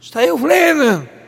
Está aí o Flamengo.